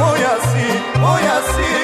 Moyassi, assim. assim.